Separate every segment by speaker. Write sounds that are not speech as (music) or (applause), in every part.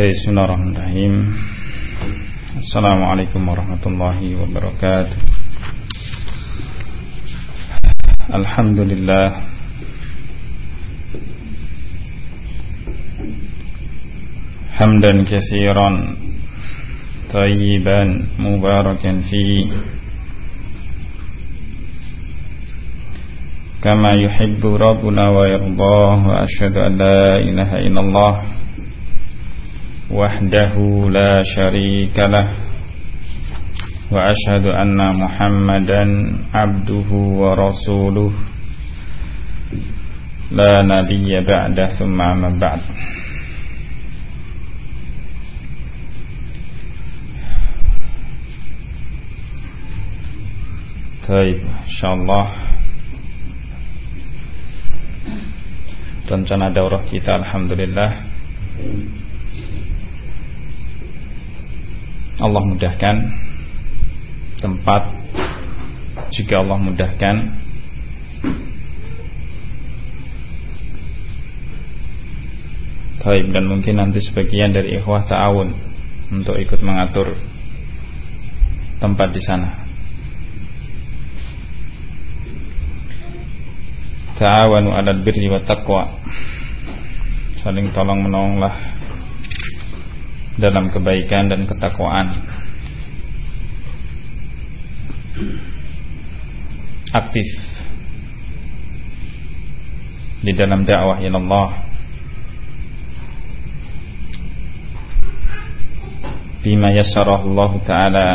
Speaker 1: Bismillahirrahmanirrahim Assalamualaikum warahmatullahi wabarakatuh Alhamdulillah Hamdan kasiran Tayyiban Mubarakan fi Kama yuhibbu Rabbuna wa yardah Wa ashadu an la ilaha illallah وحده لا شريك له وأشهد أن محمدا عبده ورسوله لا نبي بعده ثم من بعد طيب إن شاء الله rencana daurah kita Alhamdulillah Allah mudahkan tempat jika Allah mudahkan Taib dan mungkin nanti sebagian dari ikhwah ta'awun untuk ikut mengatur tempat di sana. Ta'awanu 'alal birri wat taqwa. Saling tolong menolonglah dalam kebaikan dan ketakwaan. Aktif. Di dalam dakwah Allah bima yassarahu Allah taala.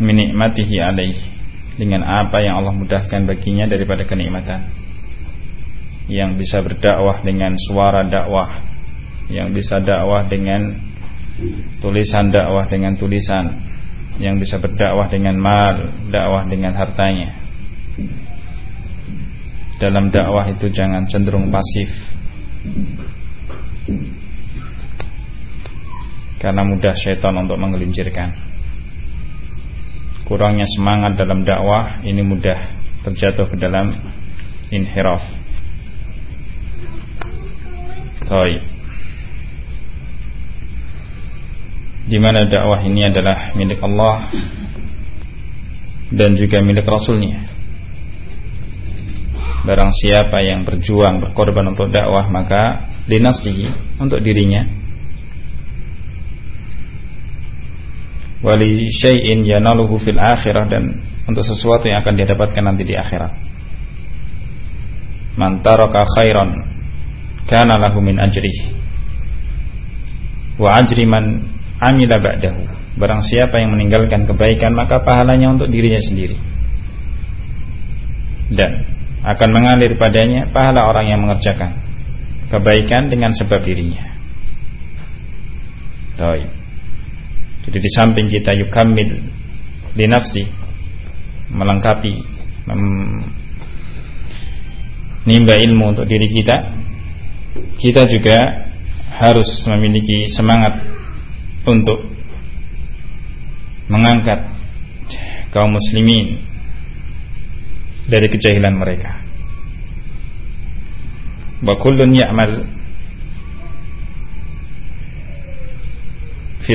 Speaker 1: Minikmatihi alaih. Dengan apa yang Allah mudahkan baginya daripada kenikmatan yang bisa berdakwah dengan suara dakwah, yang bisa dakwah dengan tulisan dakwah dengan tulisan, yang bisa berdakwah dengan mal, dakwah dengan hartanya. Dalam dakwah itu jangan cenderung pasif. Karena mudah syaitan untuk menggelincirkan. Kurangnya semangat dalam dakwah ini mudah terjatuh ke dalam inhiraf Taib. Di mana dakwah ini adalah milik Allah dan juga milik Rasulnya. Barang siapa yang berjuang berkorban untuk dakwah maka linafsihi untuk dirinya wali syai'in yanaluhu fil akhirah dan untuk sesuatu yang akan dia dapatkan nanti di akhirat. Man taraka khairan kana lahu min ajrih wa ajri man amila ba'dahu. Barang siapa yang meninggalkan kebaikan maka pahalanya untuk dirinya sendiri. Dan akan mengalir padanya pahala orang yang mengerjakan kebaikan dengan sebab dirinya. Taib. Jadi di samping kita yukamil di nafsi melengkapi menimba ilmu untuk diri kita kita juga harus memiliki semangat untuk mengangkat kaum muslimin dari kejahilan mereka. Wa kullun ya'mal fi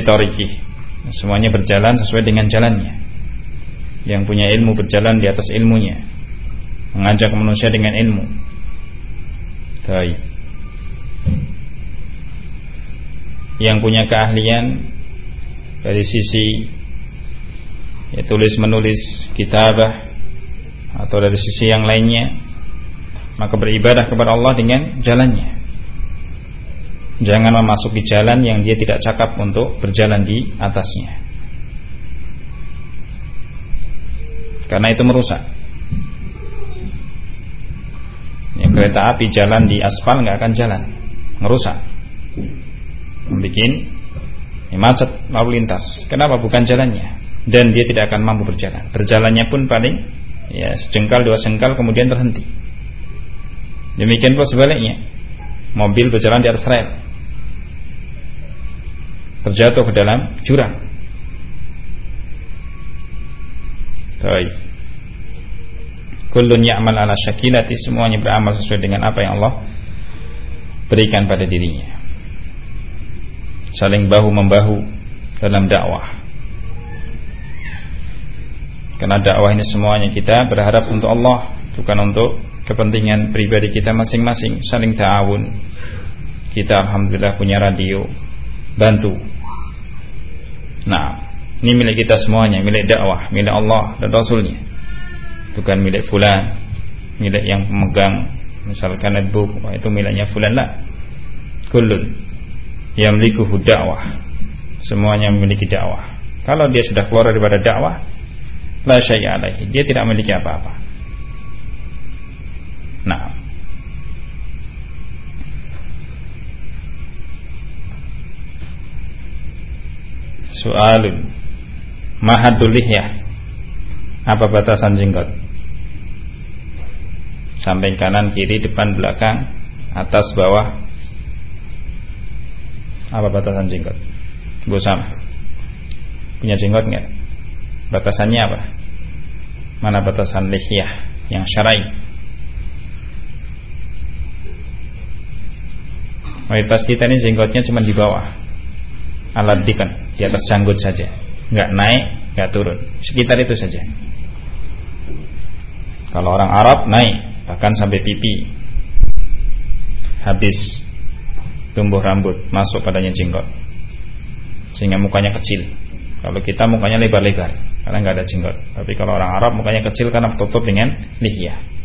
Speaker 1: Semuanya berjalan sesuai dengan jalannya. Yang punya ilmu berjalan di atas ilmunya. Mengajak manusia dengan ilmu. Baik yang punya keahlian dari sisi ya, tulis menulis kitabah atau dari sisi yang lainnya maka beribadah kepada Allah dengan jalannya. Jangan memasuki jalan yang dia tidak cakap untuk berjalan di atasnya. Karena itu merusak. Yang kereta api jalan di aspal nggak akan jalan. Merusak membuat macet lalu lintas. Kenapa bukan jalannya? Dan dia tidak akan mampu berjalan. Berjalannya pun paling ya sejengkal dua sengkal kemudian terhenti. Demikian pula sebaliknya. Mobil berjalan di atas rel. terjatuh ke dalam jurang. Baik. Kullun ya'mal ala syakilati semuanya beramal sesuai dengan apa yang Allah berikan pada dirinya. Saling bahu membahu dalam dakwah. Karena dakwah ini semuanya kita berharap untuk Allah, bukan untuk kepentingan pribadi kita masing-masing, saling ta'awun. Kita alhamdulillah punya radio, bantu. Nah, ini milik kita semuanya, milik dakwah, milik Allah dan Rasulnya. Bukan milik fulan, milik yang pemegang misalkan netbook, itu miliknya fulan lah. Kullun yang memiliki dakwah. Semuanya memiliki dakwah. Kalau dia sudah keluar daripada dakwah, la syai'a alaihi. Dia tidak memiliki apa-apa. Nah, Soalun Mahadul ya Apa batasan jenggot Samping kanan, kiri, depan, belakang Atas, bawah Apa batasan jenggot? Bu sama. Punya jenggot nggak? Batasannya apa? Mana batasan lihyah Yang syar'i? Mayoritas kita ini jenggotnya cuma di bawah. Alat dikan Di atas janggut saja. Nggak naik, nggak turun. Sekitar itu saja. Kalau orang Arab naik. Bahkan sampai pipi. Habis Tumbuh rambut Masuk padanya jenggot. Sehingga mukanya kecil. Kalau kita mukanya lebar-lebar Karena nggak ada jenggot. Tapi kalau orang Arab mukanya kecil karena tertutup dengan lihya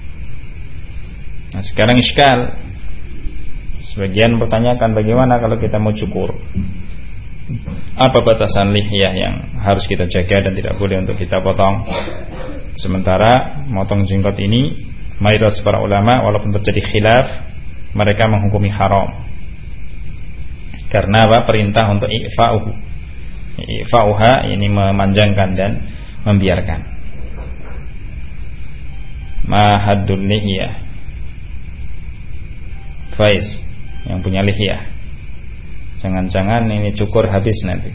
Speaker 1: Nah sekarang iskal. Sebagian bertanyakan bagaimana kalau kita mau cukur? Apa batasan lihyah yang harus kita jaga dan tidak boleh untuk kita potong? Sementara motong jenggot ini Mayoritas para ulama walaupun terjadi khilaf Mereka menghukumi haram Karena apa? Perintah untuk i'fa'uhu I'fa'uha ini memanjangkan dan membiarkan Mahadul lihiyah Faiz yang punya lihiyah. Jangan-jangan ini cukur habis nanti.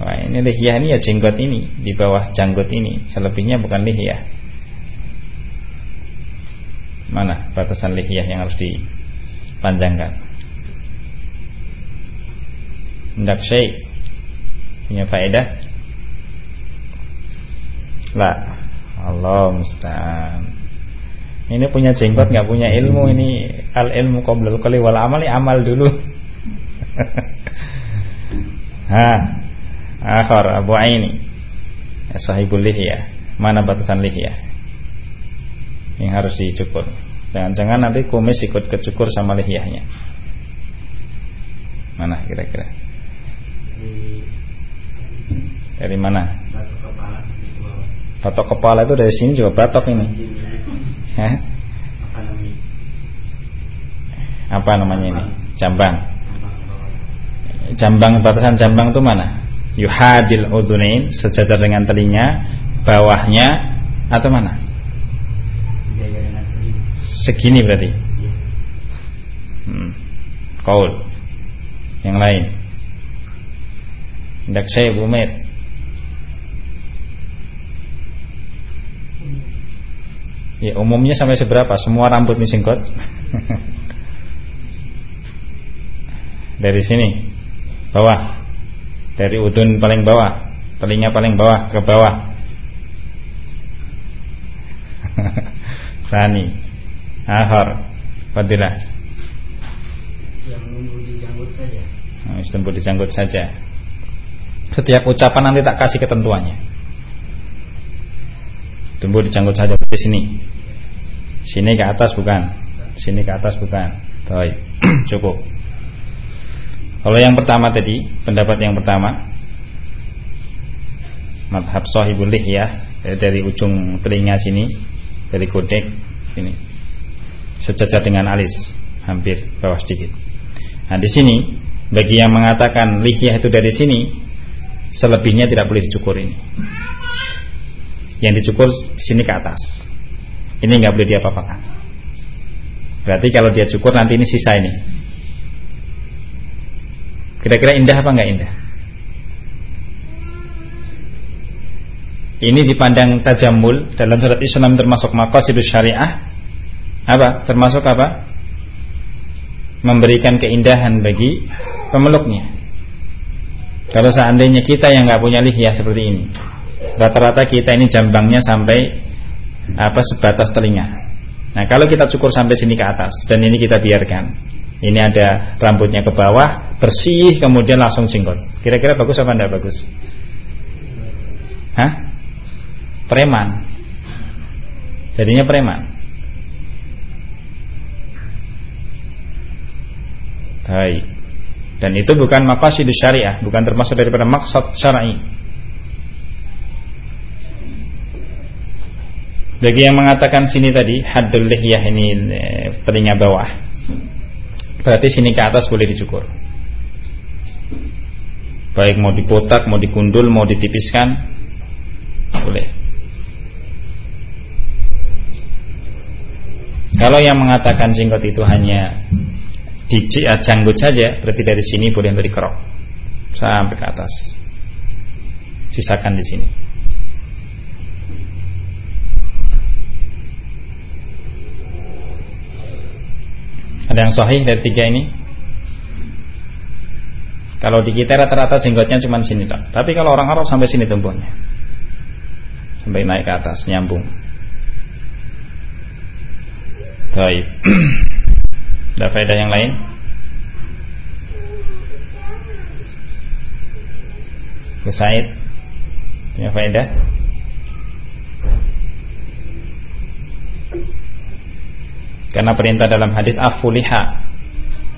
Speaker 1: Wah, ini lihiyah ini ya jenggot ini di bawah janggut ini, selebihnya bukan lihiyah. Mana batasan lihiyah yang harus dipanjangkan? Hendak syekh punya faedah? Lah, Allah musta'an. Ini punya jenggot nggak punya ilmu ini al ilmu qoblul qali wal amali amal dulu. (laughs) ha. Akhir Abu Aini. Ya, sahibul lihya. Mana batasan lihya? Yang harus dicukur. Jangan-jangan nanti kumis ikut kecukur sama lihyahnya. Mana kira-kira? Dari mana? Batok kepala. Batok kepala itu dari sini juga batok ini. Hah? Apa namanya ini? Jambang. Jambang batasan jambang itu mana? Yuhadil udunain sejajar dengan telinga, bawahnya atau mana? Segini berarti. Hmm. Kaul. Yang lain. Saya Bumet Ya umumnya sampai seberapa? Semua rambut misingkot (laughs) Dari sini Bawah. Dari udun paling bawah Telinga paling bawah ke bawah. (laughs) Sani Ahar Fadilah Yang tumbuh di janggut saja. Nah, Tumbuh di janggut saja Setiap ucapan nanti tak kasih ketentuannya. Tumbuh di janggut saja di sini. Sini ke atas bukan. Sini ke atas bukan. Baik. (clears throat) Cukup. Kalau yang pertama tadi Pendapat yang pertama Madhab sahibul ya Dari ujung telinga sini Dari kodek Sini. Sejajar dengan alis Hampir bawah sedikit. Nah di sini Bagi yang mengatakan lihiyah itu dari sini Selebihnya tidak boleh dicukur ini Yang dicukur sini ke atas ini nggak boleh diapa-apakan. Berarti kalau dia cukur nanti ini sisa ini. Kira-kira indah apa enggak indah? Ini dipandang tajamul dalam surat Islam termasuk maqasidus syariah. Apa? Termasuk apa? Memberikan keindahan bagi pemeluknya. Kalau seandainya kita yang nggak punya lihya seperti ini, rata-rata kita ini jambangnya sampai apa sebatas telinga. Nah, kalau kita cukur sampai sini ke atas dan ini kita biarkan, ini ada rambutnya ke bawah, bersih, kemudian langsung jenggot. Kira-kira bagus apa enggak bagus? Hah? Preman. Jadinya preman. Baik. Dan itu bukan maqasid syariah, bukan termasuk daripada maksud syar'i. Bagi yang mengatakan sini tadi haddul lihyah ini eh, telinga bawah. Berarti sini ke atas boleh dicukur. Baik mau dipotak, mau dikundul, mau ditipiskan, boleh. Kalau yang mengatakan jenggot itu hanya di eh, janggut saja, berarti dari sini boleh dari kerok sampai ke atas. Sisakan di sini. Ada yang sahih dari tiga ini? Kalau di kita rata-rata jenggotnya cuma sini tak. Tapi kalau orang Arab sampai sini tumbuhnya. Sampai naik ke atas, nyambung. Baik. (clears throat) Ada faedah yang lain? Bu Said Punya faedah? Karena perintah dalam hadis afuliha.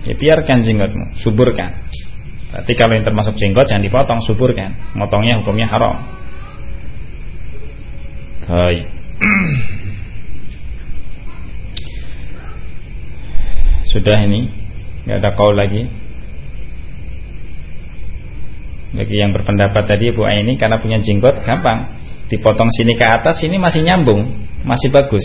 Speaker 1: Ya biarkan jenggotmu, suburkan. Berarti kalau yang termasuk jenggot jangan dipotong, suburkan. Motongnya hukumnya haram. Baik (clears throat) Sudah ini. Nggak ada kau lagi. Bagi yang berpendapat tadi Bu Aini Karena punya jenggot gampang. Dipotong sini ke atas ini masih nyambung. Masih bagus.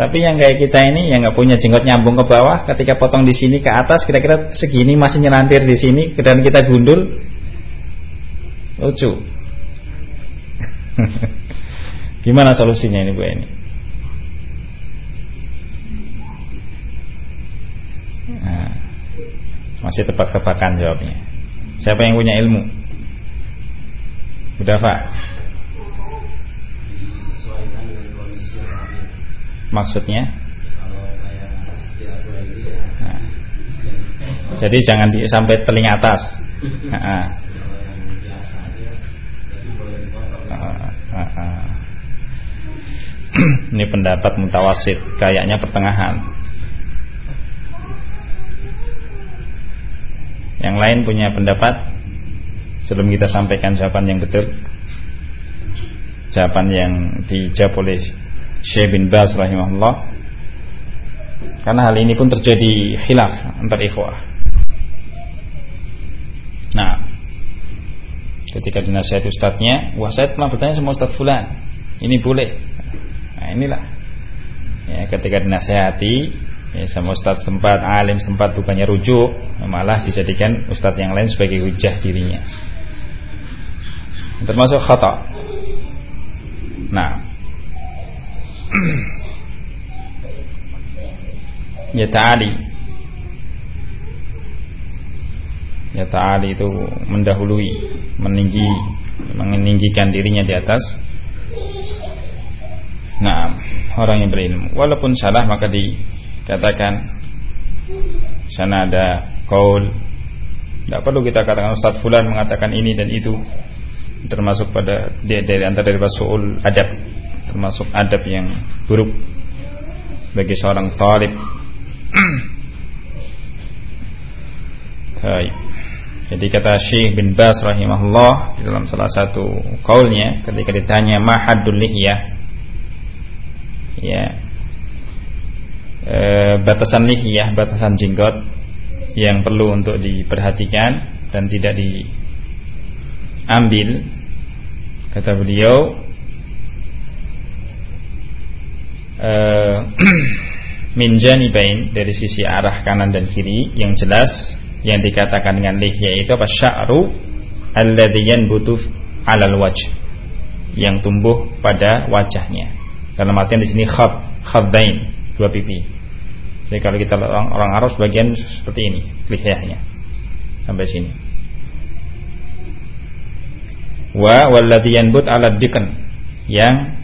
Speaker 1: Tapi yang kayak kita ini Yang nggak punya jenggot nyambung ke bawah Ketika potong di sini ke atas Kira-kira segini masih nyelantir di sini Dan kita gundul. Lucu. (laughs) Gimana solusinya ini Bu Aini Nah, masih tebak-tebakan jawabnya. Siapa yang punya ilmu? Udah Pak? Maksudnya? Nah, jadi jangan di, sampai telinga atas. Nah, (clears throat) Ini pendapat mutawasid, kayaknya pertengahan. Yang lain punya pendapat? Sebelum kita sampaikan jawaban yang betul. Jawaban yang dijawab oleh Syekh bin Baz rahimahullah. Karena hal ini pun terjadi khilaf antar ikhwah. Nah Ketika dinasihati ustadznya Wah saya pernah bertanya sama ustadz fulan. Ini boleh? Nah inilah. Ya, Ketika dinasihati ya, sama ustadz sempat alim sempat bukannya rujuk malah dijadikan ustadz yang lain sebagai hujah dirinya. Termasuk khata. Nah. (clears throat) Ya ta'ali. Ya ta'ali itu mendahului meninggi meninggikan dirinya di atas. Nah orang yang berilmu. Walaupun salah maka di katakan sana ada kaul. Tidak perlu kita katakan Ustaz Fulan mengatakan ini dan itu. Termasuk pada dia dari antara dari soal adab. Termasuk adab yang buruk bagi seorang talib. (clears throat) Jadi kata Syekh bin Bas rahimahullah dalam salah satu kaulnya ketika ditanya mahadul lihyah ya e, batasan lihiyah, batasan jenggot yang perlu untuk diperhatikan dan tidak diambil kata beliau. E, (clears throat) min janibain dari sisi arah kanan dan kiri yang jelas yang dikatakan dengan lihya itu apa? Sya'ru alladhi yanbutu 'alal wajh yang tumbuh pada wajahnya. Dalam artian di sini khab khaddain dua pipi jadi kalau kita orang, orang Arab sebagian seperti ini lihyahnya. Sampai sini. Wa walladhi yanbut 'ala dikan yang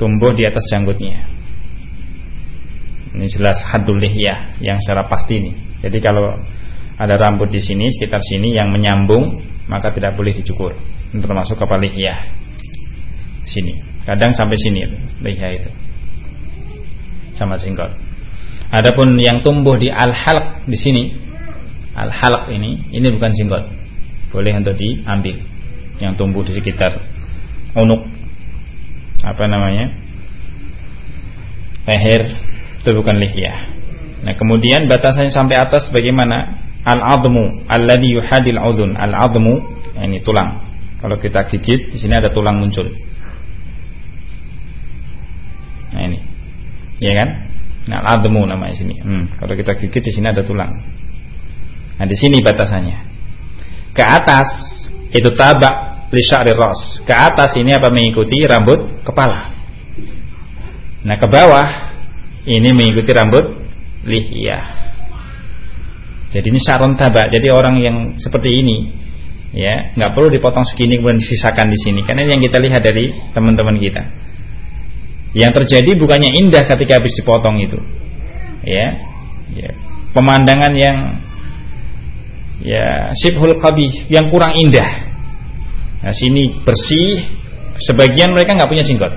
Speaker 1: tumbuh di atas janggutnya. Ini jelas hadul lihyah yang secara pasti ini. Jadi kalau ada rambut di sini sekitar sini yang menyambung maka tidak boleh dicukur. Ini termasuk kepala lihya sini. Kadang sampai sini lihya itu. Sama jenggot adapun yang tumbuh di al halq di sini al halq ini ini bukan jenggot boleh untuk diambil yang tumbuh di sekitar unuk. Apa namanya? Leher itu bukan lihya nah kemudian batasannya sampai atas bagaimana? Al-admu alladhi yuhadil udhun. Al-admu ini tulang. Kalau kita gigit di sini ada tulang muncul. Nah ini. Ya kan nah al-admu namanya sini. Hmm, kalau kita gigit di sini ada tulang. Nah di sini batasannya. Ke atas itu tabak li sya'ri ras. Ke atas ini apa? Mengikuti rambut kepala. Nah ke bawah ini mengikuti rambut lihiyah jadi ini saron tabak. Jadi orang yang seperti ini ya nggak perlu dipotong segini kemudian disisakan di sini. Karena yang kita lihat dari teman-teman kita yang terjadi bukannya indah ketika habis dipotong itu ya, ya. pemandangan yang ya sibhul qabih yang kurang indah nah sini bersih sebagian mereka nggak punya jenggot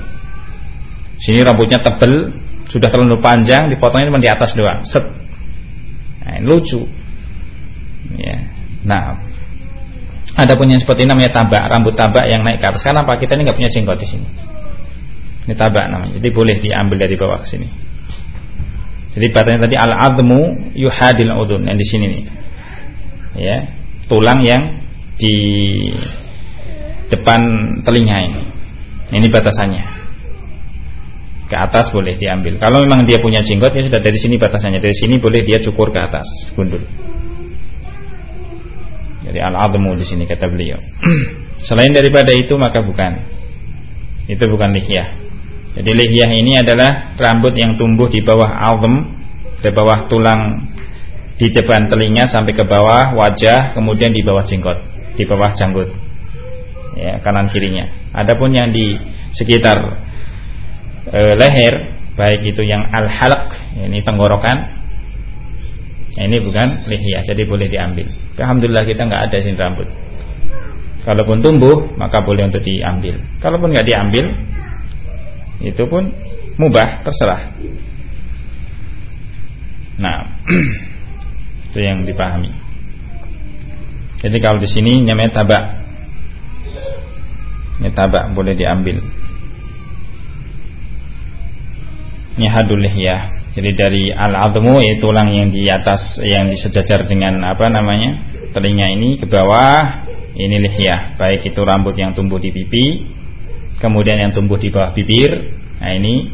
Speaker 1: sini rambutnya tebel sudah terlalu panjang dipotongnya cuma di atas doang set nah, ini lucu ya. Nah, ada punya seperti namanya tabak, rambut tabak yang naik ke atas. Kenapa kita ini nggak punya jenggot di sini? Ini tabak namanya. Jadi boleh diambil dari bawah ke sini. Jadi batanya tadi al-admu yuhadil udun yang di sini nih. Ya, tulang yang di depan telinga ini. Ini batasannya. Ke atas boleh diambil. Kalau memang dia punya jenggot ya sudah dari sini batasannya. Dari sini boleh dia cukur ke atas, gundul. Jadi al-azmu di sini kata beliau. (clears throat) Selain daripada itu maka bukan. Itu bukan lihyah. Jadi lihyah ini adalah rambut yang tumbuh di bawah azm, di bawah tulang di depan telinga sampai ke bawah wajah, kemudian di bawah jenggot, di bawah janggut. Ya, kanan kirinya. Adapun yang di sekitar e, leher, baik itu yang al-halq, ini tenggorokan, ini bukan lihyah, jadi boleh diambil. Alhamdulillah kita nggak ada sin rambut. Kalaupun tumbuh maka boleh untuk diambil. Kalaupun nggak diambil itu pun mubah terserah. Nah, (clears throat) itu yang dipahami. Jadi kalau di sini namanya tabak. Ini tabak boleh diambil. Ini hadul lihyah. Jadi dari al-admu yaitu tulang yang di atas yang disejajar dengan apa namanya? telinga ini ke bawah ini lihyah, baik itu rambut yang tumbuh di pipi, kemudian yang tumbuh di bawah bibir. Nah, ini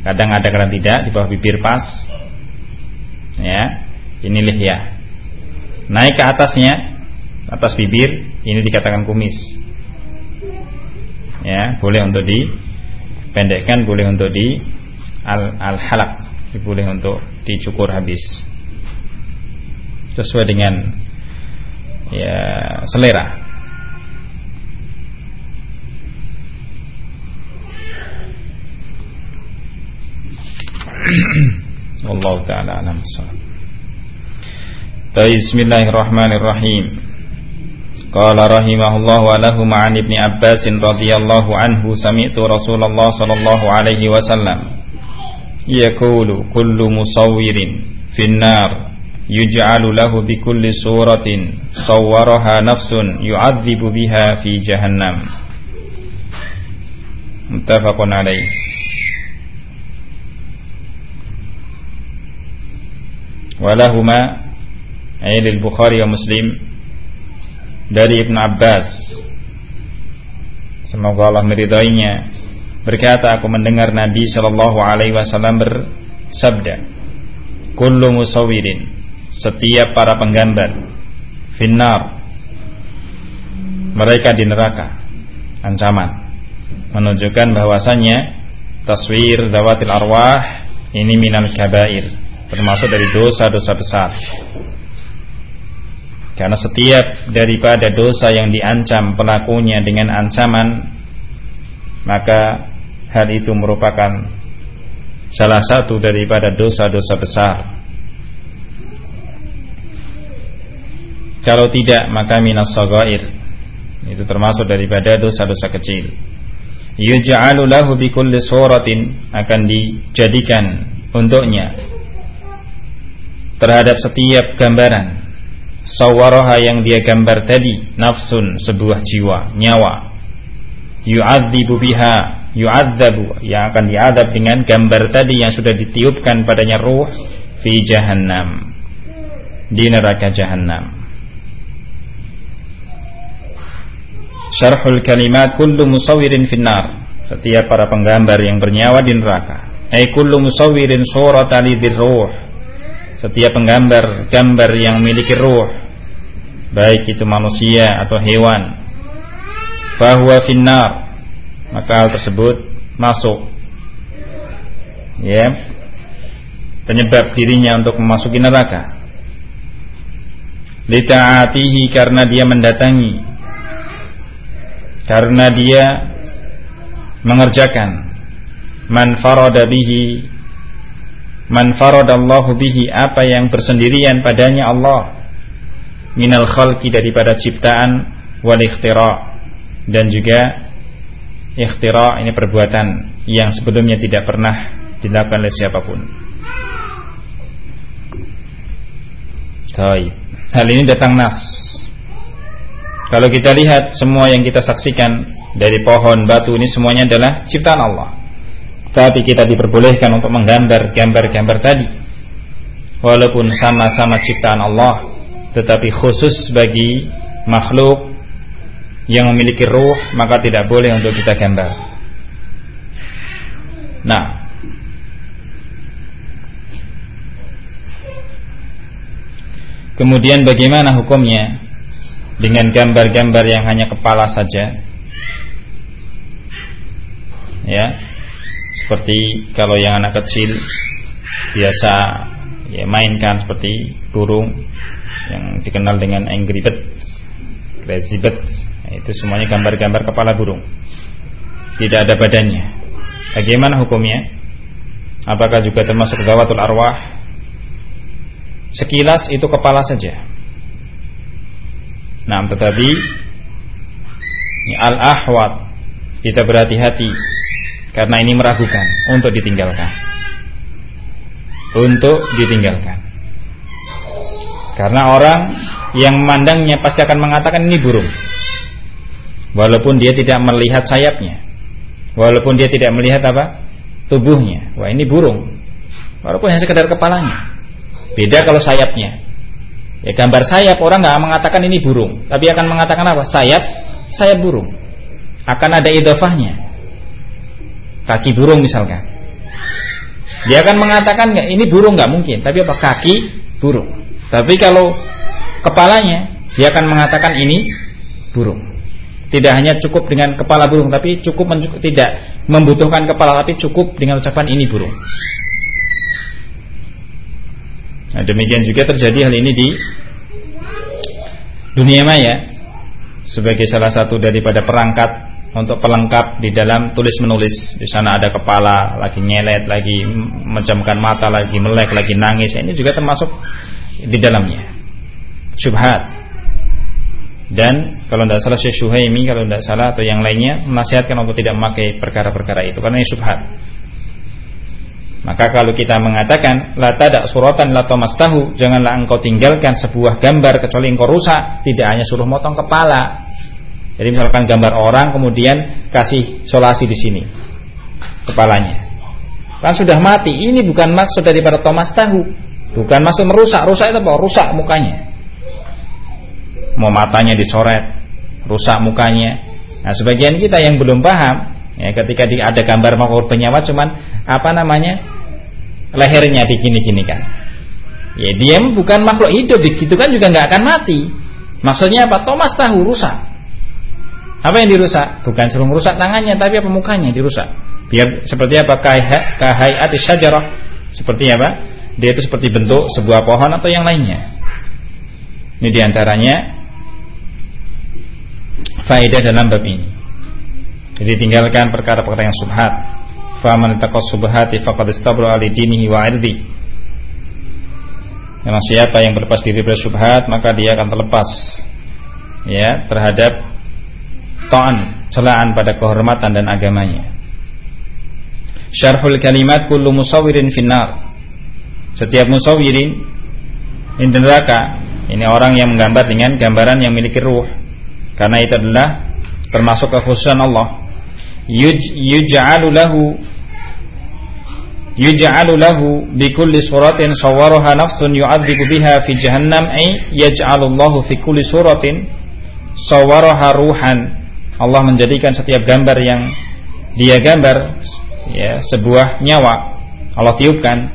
Speaker 1: kadang ada kadang tidak di bawah bibir pas. Ya. Ini lihyah. Naik ke atasnya atas bibir ini dikatakan kumis. Ya, boleh untuk dipendekkan, boleh untuk di al, al halak boleh untuk dicukur habis sesuai dengan ya selera (coughs) والله تعالى أعلم. الصلاة طيب بسم الله الرحمن الرحيم. قال رحمه الله ولهما عن ابن عباس رضي الله عنه سمعت رسول الله صلى الله عليه وسلم يقول كل مصور في النار يجعل له بكل صورة صورها نفس يعذب بها في جهنم. متفق عليه. walahuma ay lil Bukhari wa Muslim dari Ibnu Abbas. Semoga Allah meridainya. Berkata aku mendengar Nabi Shallallahu alaihi wasallam bersabda kullu musawirin setiap para penggambar finnar mereka di neraka. Ancaman. Menunjukkan bahwasannya taswir zawatil arwah ini minal kabair termasuk dari dosa-dosa besar. Karena setiap daripada dosa yang diancam pelakunya dengan ancaman maka hal itu merupakan salah satu daripada dosa-dosa besar. Kalau tidak maka minas sagair itu termasuk daripada dosa-dosa kecil. Yuj'alu lahu bikulli suratin akan dijadikan untuknya terhadap setiap gambaran. Sawaraha yang dia gambar tadi nafsun sebuah jiwa nyawa. Yu'adzibu biha yu'adzabu. Yang akan diadab dengan gambar tadi yang sudah ditiupkan padanya ruh fi jahannam. Di neraka jahannam. Syarhul kalimat kullu musawirin finnar. Setiap para penggambar yang bernyawa di neraka. Ay kullu musawirin surata lidir ruh setiap penggambar gambar yang memiliki ruh baik itu manusia atau hewan bahwa finnar maka hal tersebut masuk. Ya. Penyebab dirinya untuk memasuki neraka. Litaatihi karena dia mendatangi. Karena dia mengerjakan. Man farada man faradallahu bihi apa yang bersendirian padanya Allah minal khalqi daripada ciptaan wal ikhtira dan juga ikhtira ini perbuatan yang sebelumnya tidak pernah dilakukan oleh siapa pun. Baik. Hal ini datang nas. Kalau kita lihat semua yang kita saksikan dari pohon, batu ini semuanya adalah ciptaan Allah tapi kita diperbolehkan untuk menggambar gambar-gambar tadi. Walaupun sama-sama ciptaan Allah tetapi khusus bagi makhluk yang memiliki ruh maka tidak boleh untuk kita gambar. Nah kemudian bagaimana hukumnya dengan gambar-gambar yang hanya kepala saja? Ya seperti kalau yang anak kecil biasa ya mainkan seperti burung yang dikenal dengan angry bird, crazy bird. Nah, itu semuanya gambar-gambar kepala burung. Tidak ada badannya. Bagaimana hukumnya? Apakah juga termasuk gawatul arwah? Sekilas itu kepala saja. Nah, tetapi al-ahwat kita berhati-hati karena ini meragukan untuk ditinggalkan. Untuk ditinggalkan. Karena orang yang memandangnya pasti akan mengatakan ini burung. Walaupun dia tidak melihat sayapnya. Walaupun dia tidak melihat apa? Tubuhnya. Wah, ini burung. Walaupun hanya sekedar kepalanya. Beda kalau sayapnya. Ya gambar sayap orang nggak mengatakan ini burung, tapi akan mengatakan apa? Sayap, sayap burung. Akan ada idofahnya kaki burung misalkan. Dia akan mengatakan nggak ini burung nggak mungkin. Tapi apa? Kaki burung. Tapi kalau kepalanya dia akan mengatakan ini burung. Tidak hanya cukup dengan kepala burung tapi cukup tidak membutuhkan kepala tapi cukup dengan ucapan ini burung. Nah demikian juga terjadi hal ini di dunia maya. Sebagai salah satu daripada perangkat untuk pelengkap di dalam tulis menulis. Di sana ada kepala, lagi nyelet, lagi mencamkan mata, lagi melek, lagi nangis. Ini juga termasuk di dalamnya. Subhat. Dan kalau tidak salah Syekh Syuhaimi kalau tidak salah atau yang lainnya menasihatkan untuk tidak memakai perkara-perkara itu karena ini subhat. Maka kalau kita mengatakan la tadak suratan la tahu janganlah engkau tinggalkan sebuah gambar kecuali engkau rusak, tidak hanya suruh motong kepala, jadi misalkan gambar orang kemudian kasih solasi di sini kepalanya. Kan sudah mati. Ini bukan maksud daripada Thomas tahu. Bukan maksud merusak. Rusak itu apa? Rusak mukanya. Mau matanya dicoret, rusak mukanya. Nah, sebagian kita yang belum paham, ya ketika di, ada gambar makhluk penyawa cuman apa namanya? lehernya digini-gini kan. Ya dia bukan makhluk hidup, begitu kan juga nggak akan mati. Maksudnya apa? Thomas tahu rusak. Apa yang dirusak? Bukan suruh rusak tangannya, tapi apa mukanya dirusak. Biar seperti apa? Kahayati syajarah. Seperti apa? Dia itu seperti bentuk sebuah pohon atau yang lainnya. Ini di antaranya faedah dalam bab ini. Jadi tinggalkan perkara-perkara yang subhat. Faman taqas subhati faqad istabra ali dinihi wa irdi. Karena siapa yang berlepas diri dari syubhat maka dia akan terlepas ya terhadap ta'an, celaan pada kehormatan dan agamanya. Syarhul kalimat kullu musawwirin finnar. Setiap musawwirin ini neraka. Ini orang yang menggambar dengan gambaran yang memiliki ruh. Karena itu adalah termasuk kekhususan Allah. Yuj, yuj'alu lahu yuj'alu lahu bi kulli suratin sawwaraha nafsun yu'adzibu biha fi jahannam ay yaj'alu Allahu fi kulli suratin sawwaraha ruhan Allah menjadikan setiap gambar yang dia gambar ya sebuah nyawa. Allah tiupkan.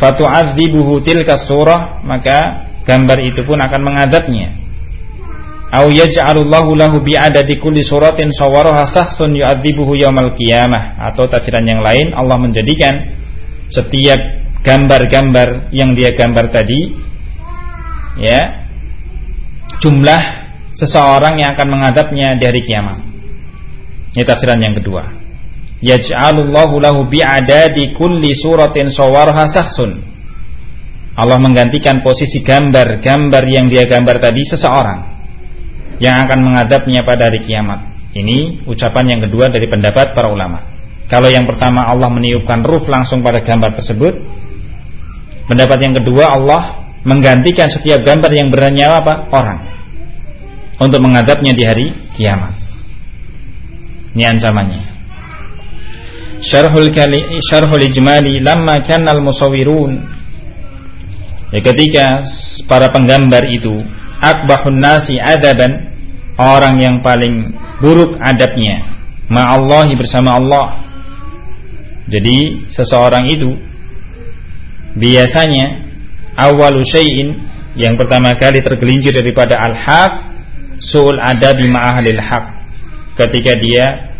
Speaker 1: Fatu'adzibuhu tilka surah maka gambar itu pun akan mengadabnya au yaj'alullahu lahu bi adadi kulli suratin sawaraha sahsun yu'adzibuhu yaumal qiyamah. Atau tafsiran yang lain Allah menjadikan setiap gambar-gambar yang dia gambar tadi ya jumlah seseorang yang akan menghadapnya di hari kiamat ini tafsiran yang kedua yaj'alullahu lahu bi adadi kulli suratin sawaraha sahsun Allah menggantikan posisi gambar-gambar yang dia gambar tadi seseorang yang akan menghadapnya pada hari kiamat. Ini ucapan yang kedua dari pendapat para ulama. Kalau yang pertama Allah meniupkan ruh langsung pada gambar tersebut. Pendapat yang kedua Allah menggantikan setiap gambar yang bernyawa apa? Orang. Untuk menghadapnya di hari kiamat. Ini ancamannya. Syarhul kali syarhul ijmali lamma kana al-musawwirun ya ketika para penggambar itu akbahun nasi adaban orang yang paling buruk adabnya ma'allahi bersama Allah jadi seseorang itu biasanya awalu syai'in yang pertama kali tergelincir daripada al-haq su'ul adabi ma'ahlil haq. Ketika dia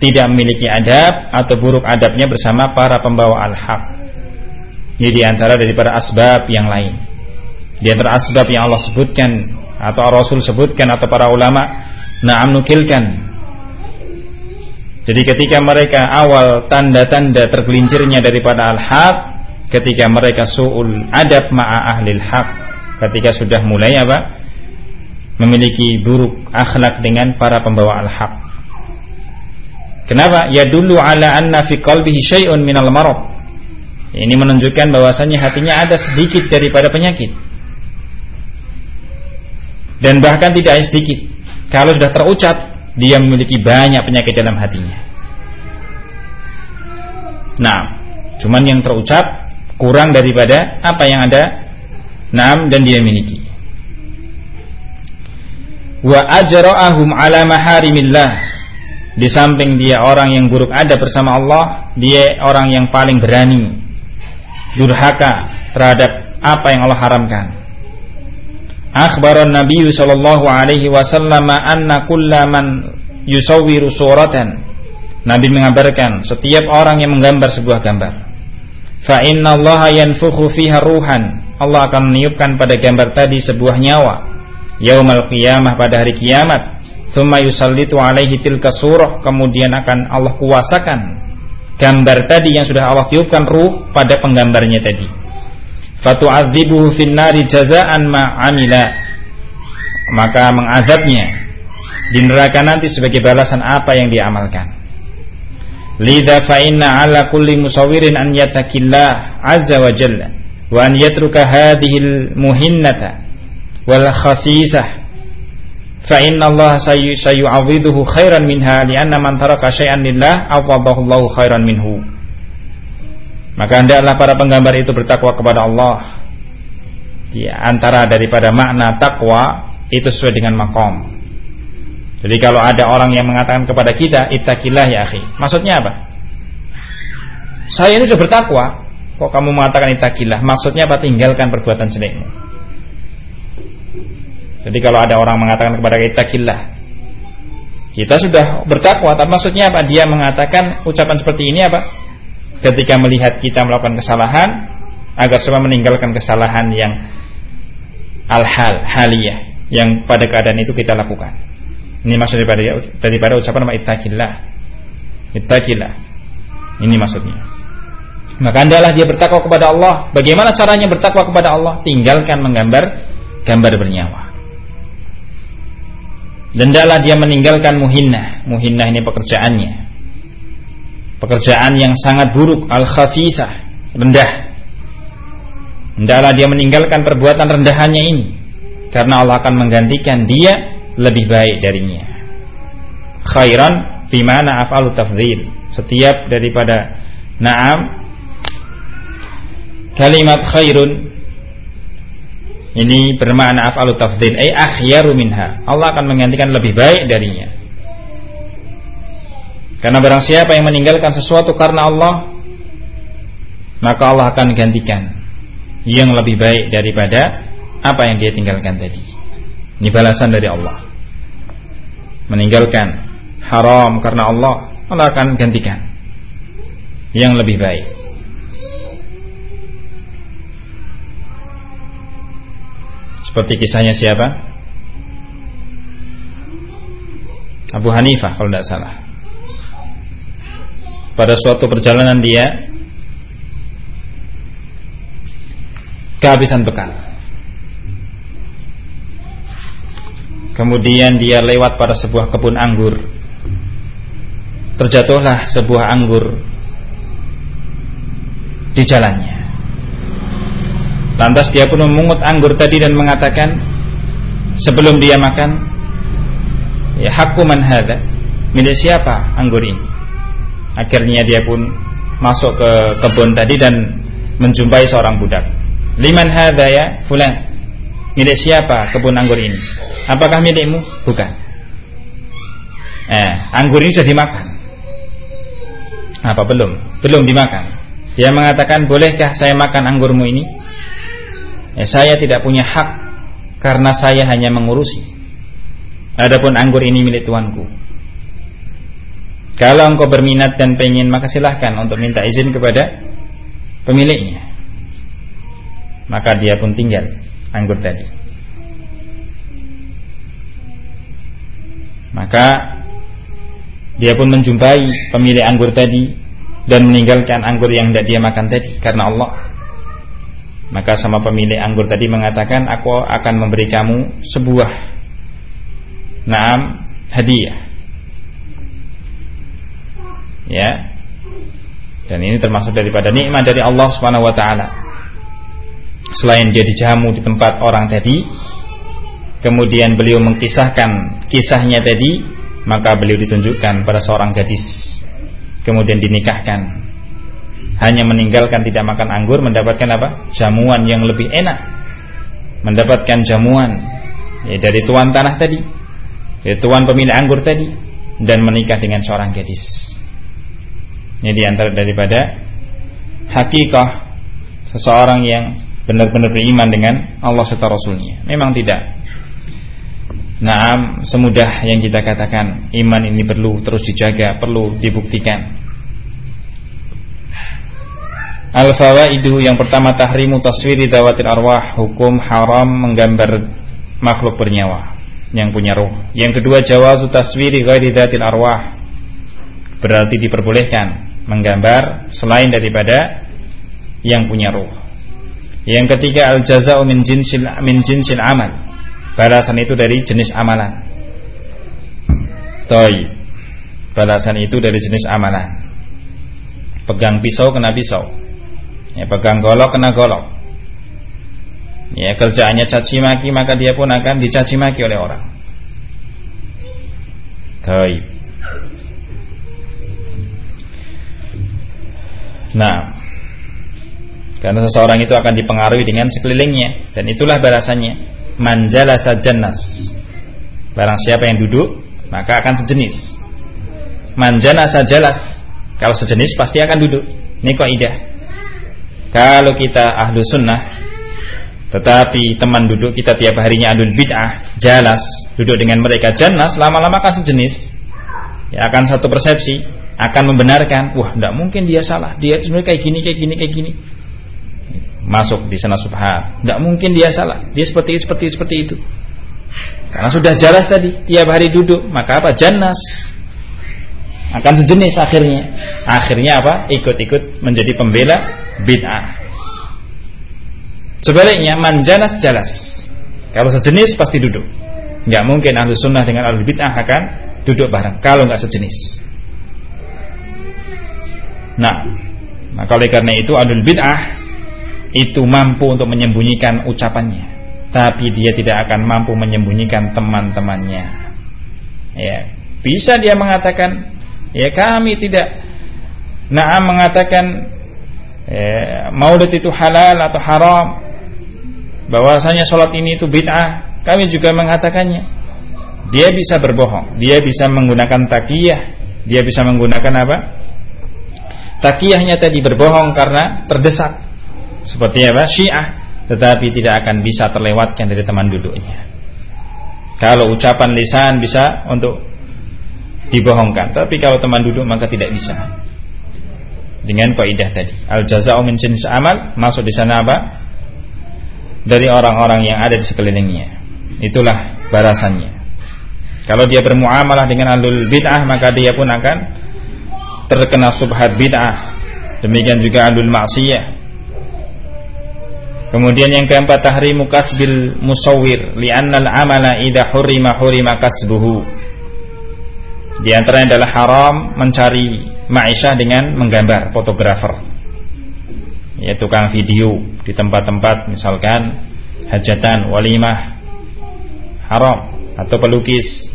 Speaker 1: tidak memiliki adab atau buruk adabnya bersama para pembawa al-haq. Ini di antara daripada asbab yang lain. Di antara asbab yang Allah sebutkan atau Rasul sebutkan atau para ulama na'am nukilkan. Jadi ketika mereka awal tanda-tanda tergelincirnya daripada al-haq ketika mereka su'ul adab ma'a ahlil haq ketika sudah mulai apa memiliki buruk akhlak dengan para pembawa al-haq. Kenapa? Ya dulu ala anna fi qalbihi syai'un minal marad. Ini menunjukkan bahwasanya hatinya ada sedikit daripada penyakit. Dan bahkan tidak sedikit. Kalau sudah terucap dia memiliki banyak penyakit dalam hatinya. Nah cuman yang terucap kurang daripada apa yang ada nam dan dia miliki wa ajra'ahum ala maharimillah. Di samping dia orang yang buruk ada bersama Allah dia orang yang paling berani durhaka terhadap apa yang Allah haramkan. Akhbaran Nabi sallallahu alaihi wasallam anna kullaman yusawwiru suratan. Nabi mengabarkan setiap orang yang menggambar sebuah gambar. Fa inna Allah yanfukhu fiha ruhan. Allah akan meniupkan pada gambar tadi sebuah nyawa yaumal qiyamah pada hari kiamat. Thumma yusallitu alaihi tilka surah. Kemudian akan Allah kuasakan gambar tadi yang sudah Allah tiupkan ruh pada penggambarnya tadi. Fatu'adzibuhu finnari jazaan ma amila. Maka mengazabnya di neraka nanti sebagai balasan apa yang diamalkan lidha fa inna ala kulli musawirin an yatakillah azza wa jalla wa an yatruka hadhihi muhinnata wal khasisah fa inna Allah sayu'awiduhu khairan minha lianna man taraka syai'an lillah awadahu khairan minhu maka hendaklah para penggambar itu bertakwa kepada Allah. Di antara daripada makna takwa itu sesuai dengan makom. Jadi kalau ada orang yang mengatakan kepada kita ittaqillah ya akhi. Maksudnya apa? Saya ini sudah bertakwa. kok kamu mengatakan itakillah maksudnya apa tinggalkan perbuatan jelekmu jadi kalau ada orang mengatakan kepada kita itakillah kita sudah bertakwa tapi maksudnya apa dia mengatakan ucapan seperti ini apa ketika melihat kita melakukan kesalahan agar supaya meninggalkan kesalahan yang al-hal haliyah yang pada keadaan itu kita lakukan ini maksud daripada daripada ucapan nama ittaqillah. Ittaqillah. Ini maksudnya. Maka andalah dia bertakwa kepada Allah. Bagaimana caranya bertakwa kepada Allah? Tinggalkan menggambar gambar bernyawa. Dan hendaklah dia meninggalkan muhinnah. Muhinnah ini pekerjaannya. Pekerjaan yang sangat buruk, al-khasisah, rendah. Hendaklah dia meninggalkan perbuatan rendahannya ini. Karena Allah akan menggantikan dia lebih baik darinya. Khairan bimana af'alu tafdhil. Setiap daripada na'am kalimat khairun ini bermakna af'alu tafdhil ay akhyaru minha. Allah akan menggantikan lebih baik darinya. Karena barang siapa yang meninggalkan sesuatu karena Allah maka Allah akan gantikan yang lebih baik daripada apa yang dia tinggalkan tadi. Ini balasan dari Allah. Meninggalkan haram karena Allah, Allah akan gantikan yang lebih baik. Seperti kisahnya siapa? Abu Hanifah kalau tidak salah. Pada suatu perjalanan dia kehabisan bekal. Kemudian dia lewat pada sebuah kebun anggur Terjatuhlah sebuah anggur Di jalannya Lantas dia pun memungut anggur tadi dan mengatakan Sebelum dia makan Ya hakku man hadha Milik siapa anggur ini Akhirnya dia pun masuk ke kebun tadi dan menjumpai seorang budak. Liman hadha ya fulan. Milik siapa kebun anggur ini? Apakah milikmu? Bukan. Eh, anggur ini sudah dimakan. Apa belum? Belum dimakan. Dia mengatakan, "Bolehkah saya makan anggurmu ini?" Eh, saya tidak punya hak karena saya hanya mengurusi. Adapun anggur ini milik tuanku. Kalau engkau berminat dan pengen maka silahkan untuk minta izin kepada pemiliknya. Maka dia pun tinggal anggur tadi. Maka dia pun menjumpai pemilik anggur tadi dan meninggalkan anggur yang tidak dia makan tadi karena Allah. Maka sama pemilik anggur tadi mengatakan, aku akan memberi kamu sebuah naam hadiah. Ya. Dan ini termasuk daripada nikmat dari Allah taala. Selain dia dijamu di tempat orang tadi, kemudian beliau mengkisahkan kisahnya tadi maka beliau ditunjukkan pada seorang gadis kemudian dinikahkan hanya meninggalkan tidak makan anggur mendapatkan apa? Jamuan yang lebih enak. Mendapatkan jamuan. Ya, dari tuan tanah tadi. Dari tuan pemilik anggur tadi. Dan menikah dengan seorang gadis. Ini di antara daripada hakikah seseorang yang benar-benar beriman dengan Allah serta Rasulnya. Memang tidak. Nah, semudah yang kita katakan. Iman ini perlu terus dijaga, perlu dibuktikan. Al-fawaidu yang pertama tahrimu taswiri dawatil arwah, hukum haram menggambar makhluk bernyawa yang punya ruh. Yang kedua jawazu taswiri ghairi datil arwah. Berarti diperbolehkan menggambar selain daripada yang punya ruh. Yang ketiga al-jaza'u min jinsil min jinsil amal Balasan itu dari jenis amalan Toi Balasan itu dari jenis amalan Pegang pisau kena pisau ya, Pegang golok kena golok. Ya kerjaannya caci maki Maka dia pun akan dicaci maki oleh orang. Toi Nah Karena seseorang itu akan dipengaruhi dengan sekelilingnya Dan itulah balasannya. Manjalasa jannas. Barang siapa yang duduk maka akan sejenis. Manjana sajalas kalau sejenis pasti akan duduk. Ini kaidah Kalau kita ahlu sunnah Tetapi teman duduk kita tiap harinya ahlul bid'ah Jalas Duduk dengan mereka janas Lama-lama kan sejenis Ya akan satu persepsi Akan membenarkan Wah tidak mungkin dia salah. Dia sebenarnya kayak gini, kayak gini, kayak gini. Masuk di sana subhan. Tidak mungkin dia salah. Dia seperti seperti seperti itu. Karena sudah jalas tadi Tiap hari duduk Maka apa? Janas. Akan sejenis akhirnya. Akhirnya apa? Ikut-ikut menjadi pembela bid'ah. Sebaliknya manjanas jalas kalau sejenis pasti duduk. Nggak mungkin ahlu sunnah dengan ahlu bid'ah akan duduk bareng kalau nggak sejenis. Nah maka oleh karena itu ahlu bid'ah itu mampu untuk menyembunyikan ucapannya. Tapi dia tidak akan mampu menyembunyikan teman-temannya. Ya bisa dia mengatakan Ya kami tidak. Naam mengatakan ya, Maulid itu halal atau haram? Bahwasanya sholat ini itu bid'ah. Kami juga mengatakannya. Dia bisa berbohong. Dia bisa menggunakan takiyah. Dia bisa menggunakan apa? Takiyahnya tadi berbohong karena terdesak. Seperti apa? Syiah. Tetapi tidak akan bisa terlewatkan dari teman duduknya. Kalau ucapan lisan bisa untuk dibohongkan. Tapi kalau teman duduk maka tidak bisa. Dengan kaidah tadi, al jazaa'u min jinsi amal, masuk di sana apa? Dari orang-orang yang ada di sekelilingnya. Itulah balasannya. Kalau dia bermuamalah dengan alul bid'ah maka dia pun akan terkena subhat bid'ah. Demikian juga alul maksiyah. Kemudian yang keempat tahrimu kasbil musawwir li'anna al-amala idza hurima hurima kasbuhu. Di antaranya adalah haram mencari ma'isyah dengan menggambar fotografer. Ya tukang video di tempat-tempat misalkan hajatan, walimah haram atau pelukis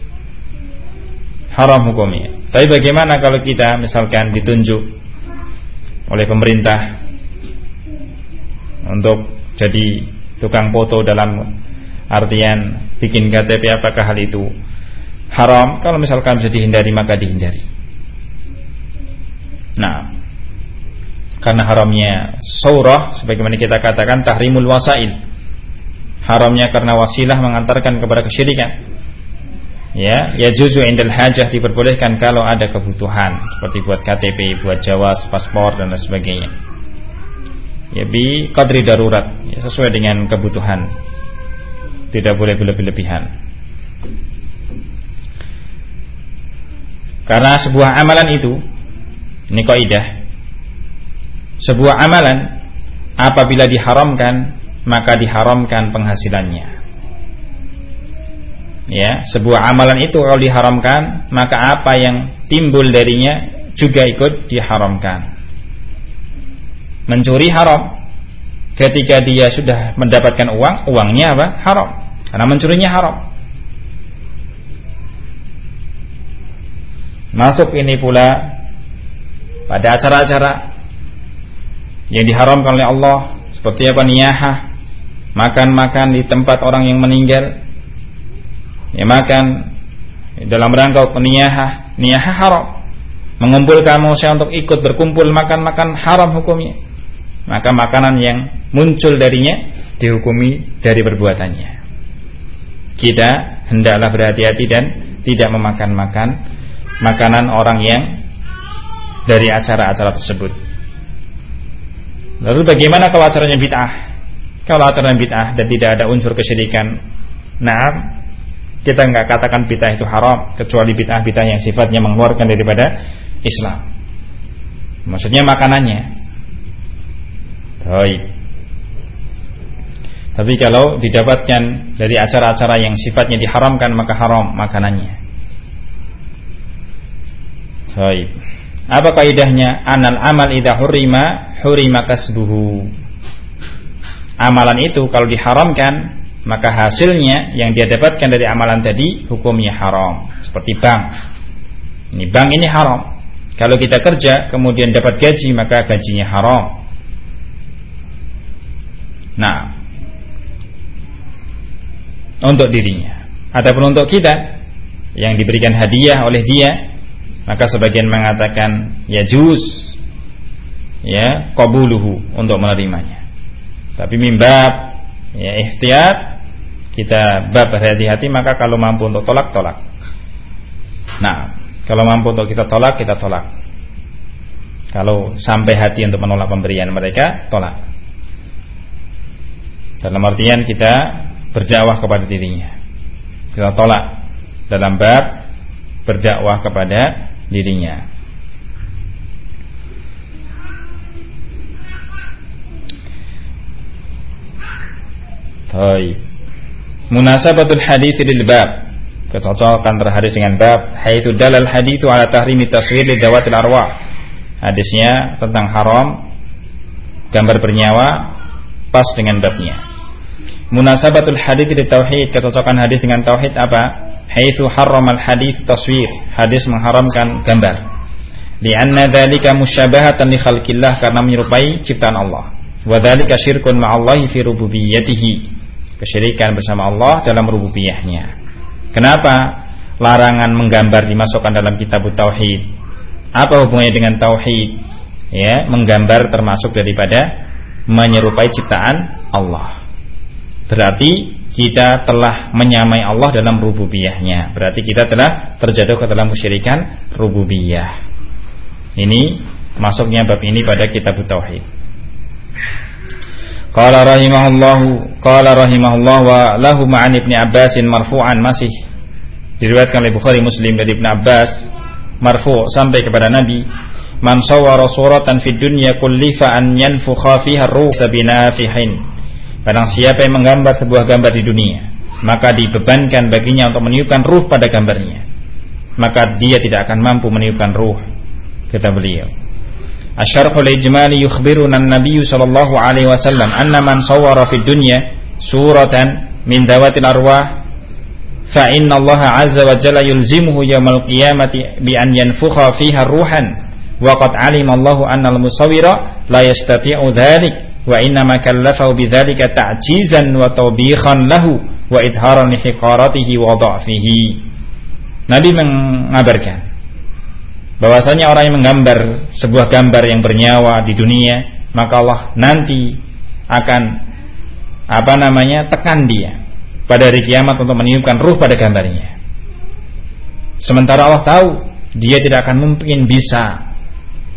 Speaker 1: haram hukumnya. Tapi bagaimana kalau kita misalkan ditunjuk oleh pemerintah untuk jadi tukang foto dalam artian bikin KTP apakah hal itu haram kalau misalkan bisa dihindari maka dihindari nah karena haramnya surah sebagaimana kita katakan tahrimul wasail. Haramnya karena wasilah mengantarkan kepada kesyirikan. Ya ya juzu indal hajah diperbolehkan kalau ada kebutuhan. Seperti buat KTP buat jawas paspor dan lain sebagainya. Ya bi kadri darurat. Ya, sesuai dengan kebutuhan. Tidak boleh berlebih-lebihan Karena sebuah amalan itu ini kaidah. Sebuah amalan apabila diharamkan maka diharamkan penghasilannya. Ya, sebuah amalan itu kalau diharamkan maka apa yang timbul darinya juga ikut diharamkan. Mencuri haram. Ketika dia sudah mendapatkan uang, uangnya apa? Haram. Karena mencurinya haram. Masuk ini pula pada acara-acara yang diharamkan oleh Allah seperti apa niyahah, makan-makan di tempat orang yang meninggal. Ya makan dalam rangka niyahah, niyahah haram. Mengumpulkan manusia untuk ikut berkumpul makan-makan haram hukumnya. Maka makanan yang muncul darinya dihukumi dari perbuatannya. Kita hendaklah berhati-hati dan tidak memakan-makan makanan orang yang dari acara-acara tersebut. Lalu bagaimana kalau acaranya bid'ah? Kalau acaranya bid'ah dan tidak ada unsur kesyirikan, nah kita nggak katakan bid'ah itu haram kecuali bid'ah-bid'ah yang sifatnya mengeluarkan daripada Islam. Maksudnya makanannya. Baik. Tapi kalau didapatkan dari acara-acara yang sifatnya diharamkan maka haram makanannya. Baik. Apa kaidahnya? Anal amal idza hurima hurima kasbuhu. Amalan itu kalau diharamkan maka hasilnya yang dia dapatkan dari amalan tadi hukumnya haram. Seperti bank. Ini bank ini haram. Kalau kita kerja kemudian dapat gaji maka gajinya haram. Nah, untuk dirinya. Adapun untuk kita yang diberikan hadiah oleh dia maka sebagian mengatakan ya juz ya qabuluhu untuk menerimanya. Tapi mimbab ya ikhtiar kita bab berhati-hati maka kalau mampu untuk tolak tolak. Nah, kalau mampu untuk kita tolak kita tolak. Kalau sampai hati untuk menolak pemberian mereka, tolak. Dalam artian kita berdakwah kepada dirinya. Kita tolak dalam bab berdakwah kepada dirinya. Baik. Munasabatul hadis lil bab. Kecocokan terhadis dengan bab haitsu dalal haditsu ala tahrimi taswir li dawatil arwah. Hadisnya tentang haram gambar bernyawa pas dengan babnya. Munasabatul hadis di tauhid, kecocokan hadis dengan tauhid apa? Haitsu harramal hadis taswir. Hadis mengharamkan gambar. Lianna dzalika musyabahatan li khalqillah karena menyerupai ciptaan Allah. Wa dzalika syirkun ma'allahi fi rububiyyatihi kesyirikan bersama Allah dalam rububiyahnya. Kenapa larangan menggambar dimasukkan dalam kitab tauhid? Apa hubungannya dengan tauhid? Ya, menggambar termasuk daripada menyerupai ciptaan Allah. Berarti kita telah menyamai Allah dalam rububiyahnya. Berarti kita telah terjatuh ke dalam kesyirikan rububiyah. Ini masuknya bab ini pada kitab tauhid. Qala rahimahullahu qala rahimahullah wa lahu ma'an Ibnu Abbas marfu'an masih diriwayatkan oleh Bukhari Muslim dari Ibnu Abbas marfu' sampai kepada Nabi man sawwara suratan fid dunya kullifa an yanfukha fiha ar-ruh sabinafihin Barang siapa yang menggambar sebuah gambar di dunia maka dibebankan baginya untuk meniupkan ruh pada gambarnya. Maka dia tidak akan mampu meniupkan ruh kata beliau. Asyarhul ijmali yukhbiruna an-nabiy sallallahu alaihi wasallam anna man sawwara fid dunya suratan min dawatil arwah fa inna Allah azza wa jalla yulzimuhu yawmal qiyamati bi an yanfukha fiha ruhan wa qad alima Allah anna al-musawwira la yastati'u dhalik wa inna ma kallafahu bidzalika ta'jizan wa tawbihan lahu wa idharan li hiqaratihi wa dha'fihi. Nabi mengabarkan bahwasanya orang yang menggambar sebuah gambar yang bernyawa di dunia maka Allah nanti akan apa namanya tekan dia pada hari kiamat untuk meniupkan ruh pada gambarnya. Sementara Allah tahu dia tidak akan mungkin bisa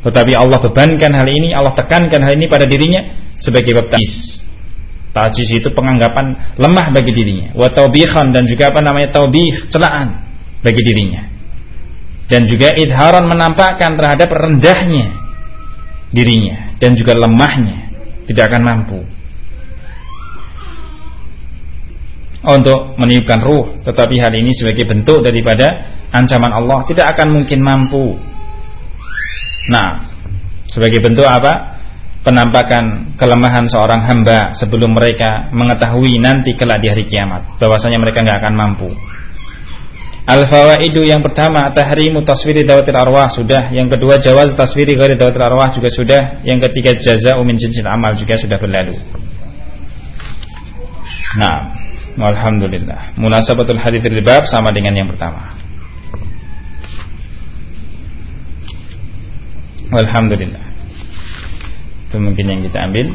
Speaker 1: tetapi Allah bebankan hal ini Allah tekankan hal ini pada dirinya sebagai bab tajis tajis itu penganggapan lemah bagi dirinya. Wa taubihan dan juga apa namanya taubih celaan bagi dirinya. Dan juga idharan menampakkan terhadap rendahnya dirinya dan juga lemahnya tidak akan mampu. Untuk meniupkan ruh tetapi hal ini sebagai bentuk daripada ancaman Allah tidak akan mungkin mampu nah sebagai bentuk apa penampakan kelemahan seorang hamba sebelum mereka mengetahui nanti kelak di hari kiamat bahwasanya mereka nggak akan mampu Al-fawaidu yang pertama tahrimu taswiri dawatil arwah sudah, yang kedua jawaz taswiri ghairi dawatil arwah juga sudah, yang ketiga jaza min jinsil amal juga sudah berlalu. Nah, alhamdulillah. Munasabatul hadits bab sama dengan yang pertama. Alhamdulillah. Itu mungkin yang kita ambil.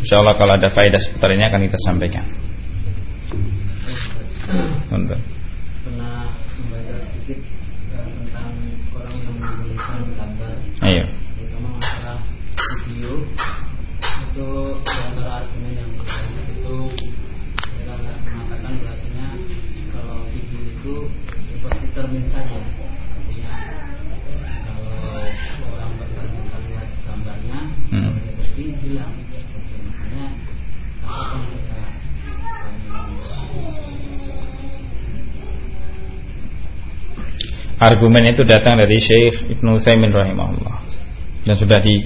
Speaker 1: Insyaallah kalau ada faedah seputar ini akan kita sampaikan. Untuk Ayo.
Speaker 2: Terutama masalah video itu antara argumen yang
Speaker 1: argumen itu datang dari Syekh Ibnu Utsaimin rahimahullah. Dan sudah di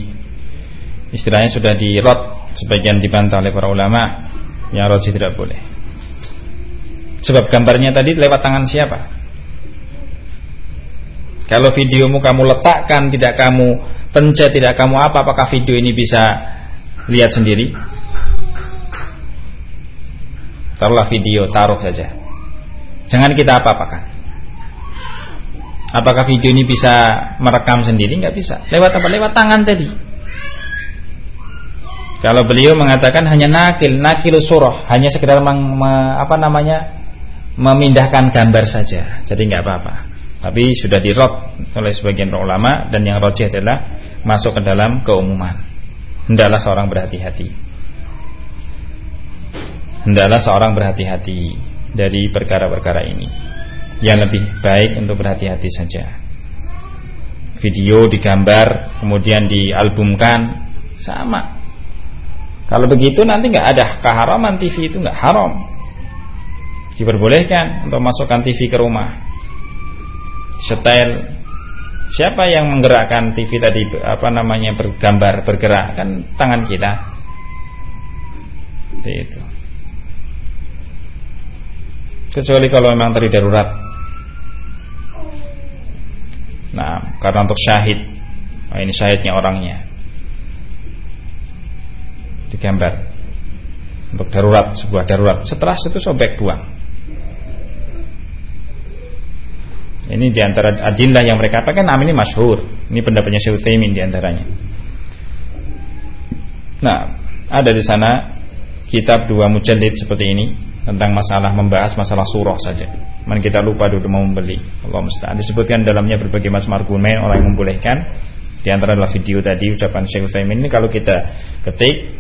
Speaker 1: istilahnya sudah dirot sebagian dibantah oleh para ulama yang roji tidak boleh. Sebab gambarnya tadi lewat tangan siapa? Kalau videomu kamu letakkan tidak kamu pencet tidak kamu apa apakah video ini bisa lihat sendiri? Taruhlah video taruh saja. Jangan kita apa-apakan Apakah video ini bisa merekam sendiri? Nggak bisa. Lewat apa? Lewat tangan tadi. Kalau beliau mengatakan hanya nakil, nakil surah, hanya sekedar meng, me, apa namanya memindahkan gambar saja, jadi nggak apa-apa. Tapi sudah dirot oleh sebagian ulama dan yang rojih adalah masuk ke dalam keumuman. Hendaklah seorang berhati-hati. Hendaklah seorang berhati-hati dari perkara-perkara ini. Yang lebih baik untuk berhati-hati saja. Video digambar, kemudian dialbumkan, sama kalau begitu nanti nggak ada keharaman TV itu nggak haram. Diperbolehkan untuk masukkan TV ke rumah. Setel. Siapa yang menggerakkan TV tadi apa namanya bergambar bergerak kan tangan kita. Seperti itu. Kecuali kalau memang tadi darurat. Nah, karena untuk syahid. Oh, ini syahidnya orangnya. Digambar. Untuk darurat sebuah darurat. Setelah itu sobek buang ini di antara adillah yang mereka pakai nama ini masyhur. Ini pendapatnya Syekh Utsaimin di antaranya nah ada di sana kitab dua mujallid seperti ini tentang masalah membahas masalah surah saja. Man kita lupa dulu mau membeli. Allah musta'an. Disebutkan dalamnya berbagai macam argumen orang yang membolehkan. Di antara adalah video tadi ucapan Syekh Utsaimin ini kalau kita ketik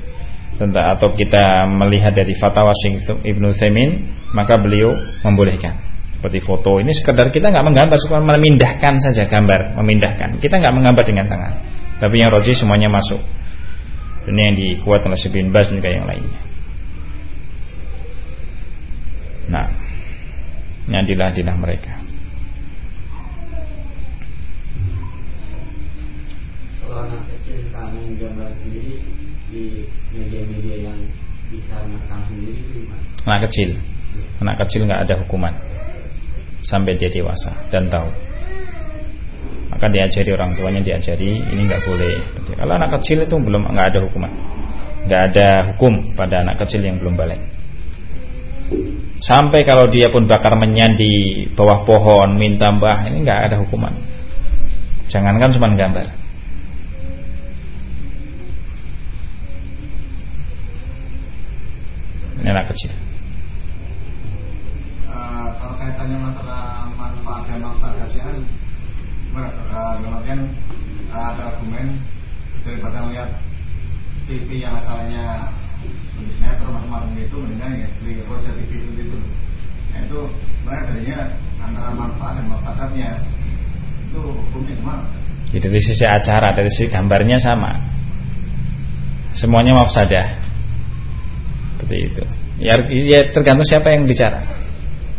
Speaker 1: tentang atau kita melihat dari fatwa Syekh Ibnu Semin maka beliau membolehkan seperti foto ini sekedar kita nggak menggambar cuma memindahkan saja gambar memindahkan kita nggak menggambar dengan tangan tapi yang roji semuanya masuk ini yang dikuat oleh Syekh bin Baz juga yang lainnya nah ini adilah-adilah mereka
Speaker 2: kalau anak kecil kamu gambar sendiri di media-media yang bisa merekam sendiri itu gimana?
Speaker 1: Anak kecil, anak kecil nggak ada hukuman sampai dia dewasa dan tahu. Maka diajari orang tuanya diajari ini nggak boleh. Kalau anak kecil itu belum nggak ada hukuman, nggak ada hukum pada anak kecil yang belum balik. Sampai kalau dia pun bakar menyan di bawah pohon minta mbah ini nggak ada hukuman. Jangankan cuma gambar. Ini anak kecil.
Speaker 3: Uh, kalau kaitannya masalah manfaat dan mafsadatnya kan uh, kemudian uh, ada argumen daripada melihat TV yang asalnya sinetron macam-macam itu mendingan ya beli roda TV itu gitu. Nah itu sebenarnya tadinya antara manfaat dan mafsadatnya itu hukumnya gimana?
Speaker 1: Jadi dari sisi acara, dari sisi gambarnya sama. Semuanya mafsadah seperti itu ya, ya tergantung siapa yang bicara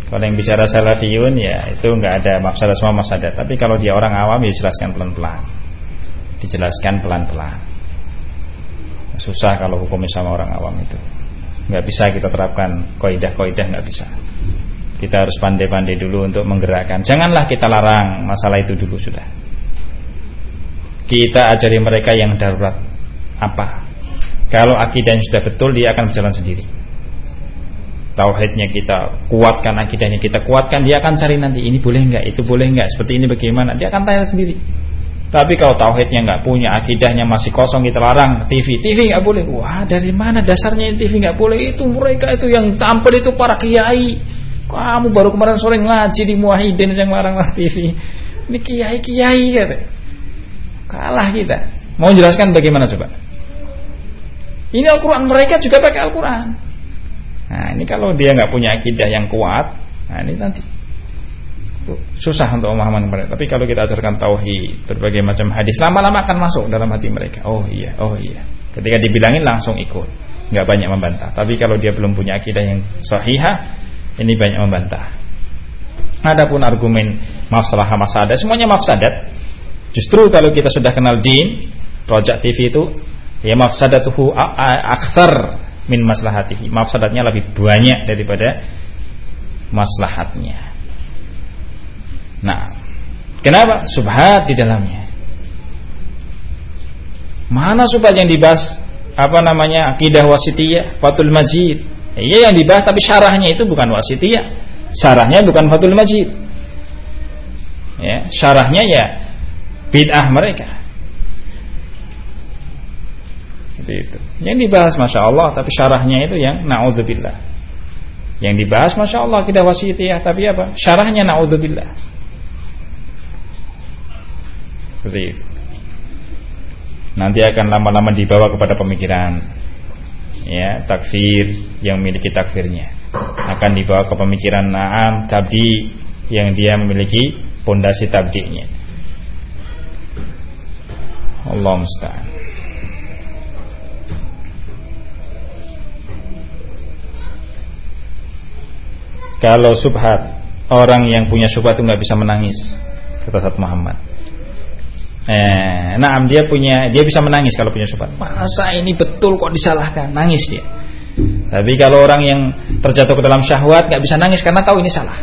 Speaker 1: kalau yang bicara salafiyun ya itu nggak ada maksud semua masalah tapi kalau dia orang awam ya jelaskan pelan-pelan dijelaskan pelan-pelan susah kalau hukumnya sama orang awam itu. Nggak bisa kita terapkan koidah-koidah nggak bisa. Kita harus pandai-pandai dulu untuk menggerakkan. Janganlah kita larang masalah itu dulu sudah. Kita ajari mereka yang darurat apa. Kalau akidahnya sudah betul dia akan berjalan sendiri. Tauhidnya kita kuatkan, akidahnya kita kuatkan, dia akan cari nanti ini boleh enggak, itu boleh enggak, seperti ini bagaimana, dia akan tanya sendiri. Tapi kalau tauhidnya enggak punya, akidahnya masih kosong kita larang TV, TV enggak boleh. Wah, dari mana dasarnya TV enggak boleh? Itu mereka itu yang tampil itu para kiai. Kamu baru kemarin sore ngaji di Muahidin yang larang lah TV. Ini kiai-kiai kata. Kalah kita. Mau jelaskan bagaimana coba? Ini Al-Quran mereka juga pakai Al-Quran. Nah ini kalau dia nggak punya akidah yang kuat, nah ini nanti susah untuk memahami mereka. Tapi kalau kita ajarkan tauhid, berbagai macam hadis, lama-lama akan masuk dalam hati mereka. Oh iya, oh iya. Ketika dibilangin langsung ikut, nggak banyak membantah. Tapi kalau dia belum punya akidah yang sahihah, ini banyak membantah. Adapun argumen masalah masadah, semuanya mafsadat. Justru kalau kita sudah kenal din, Project TV itu ya mafsadatuhu aksar min maslahatihi mafsadatnya lebih banyak daripada maslahatnya nah kenapa subhat di dalamnya mana subhat yang dibahas apa namanya akidah wasitiyah fatul majid iya yang dibahas tapi syarahnya itu bukan wasitiyah syarahnya bukan fatul majid ya syarahnya ya bid'ah mereka Seperti itu. Yang dibahas masya Allah, tapi syarahnya itu yang naudzubillah. Yang dibahas masya Allah kita wasitiyah, tapi apa? Syarahnya naudzubillah. Seperti. Nanti akan lama-lama dibawa kepada pemikiran. Ya takfir yang memiliki takfirnya akan dibawa ke pemikiran naam tabdi yang dia memiliki pondasi tabdinya. Allah musta'an. Kalau subhat Orang yang punya subhat itu nggak bisa menangis Kata Sat Muhammad Eh, nah dia punya dia bisa menangis kalau punya subhat. Masa ini betul kok disalahkan? Nangis dia. Tapi kalau orang yang terjatuh ke dalam syahwat nggak bisa nangis karena tahu ini salah.